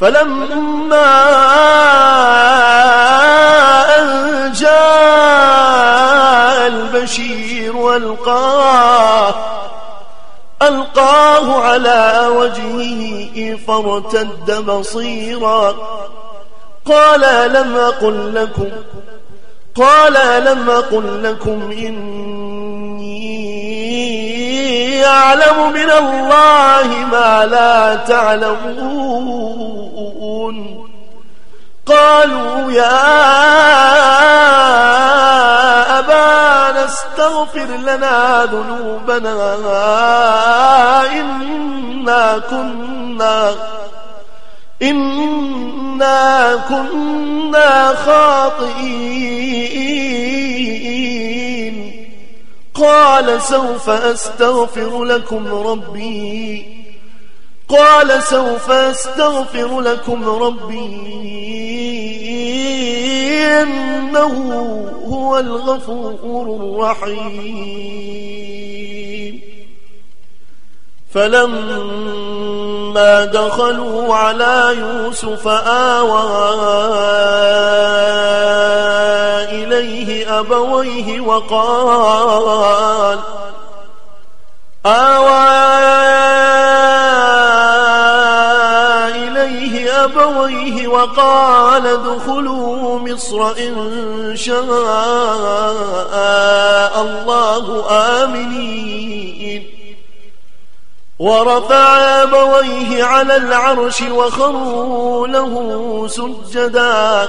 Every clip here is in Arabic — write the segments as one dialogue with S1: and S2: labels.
S1: فلما أن جاء البشير والقاه ألقاه على وجهه فارتد بصيرا. قال لم أقل لكم قال لم أقل لكم إني أعلم من الله ما لا تعلمون. قالوا يا أبانا استغفر لنا ذنوبنا إنا كنا إنا كنا خاطئين. قال سوف أستغفر لكم ربي. قال سوف أستغفر لكم ربي. إنه هو الغفور الرحيم. فلما دخلوا على يوسف آوى إليه أبويه وقال آوى أبويه وقال ادخلوا مصر إن شاء الله آمنين. ورفع أبويه على العرش وخروا له سجدا.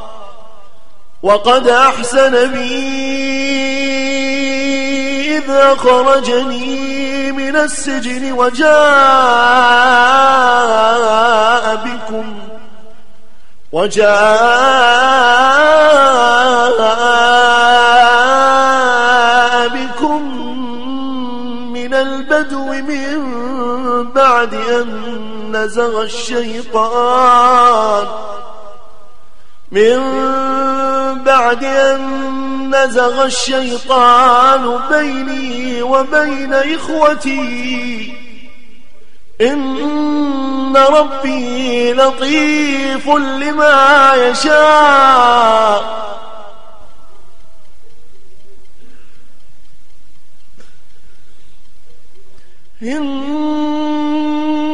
S1: وقد أحسن بي إذ أخرجني من السجن وجاء بكم وجاء بكم من البدو من بعد أن نزغ الشيطان من بعد أن نزغ الشيطان بيني وبين إخوتي. إن ربي لطيف لما يشاء. إن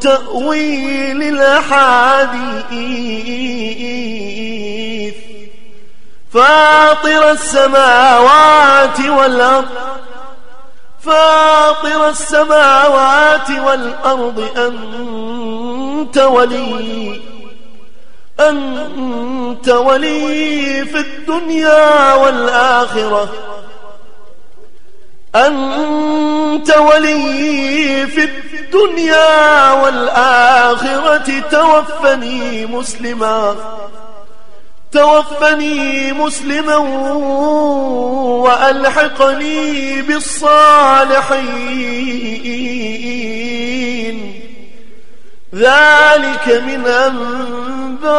S1: تأويل الأحاديث. فاطر السماوات والأرض فاطر السماوات والأرض أنت ولي أنت ولي في الدنيا والآخرة. أنت ولي في الدنيا والآخرة توفني مسلما توفني مسلما وألحقني بالصالحين. ذلك من أنباء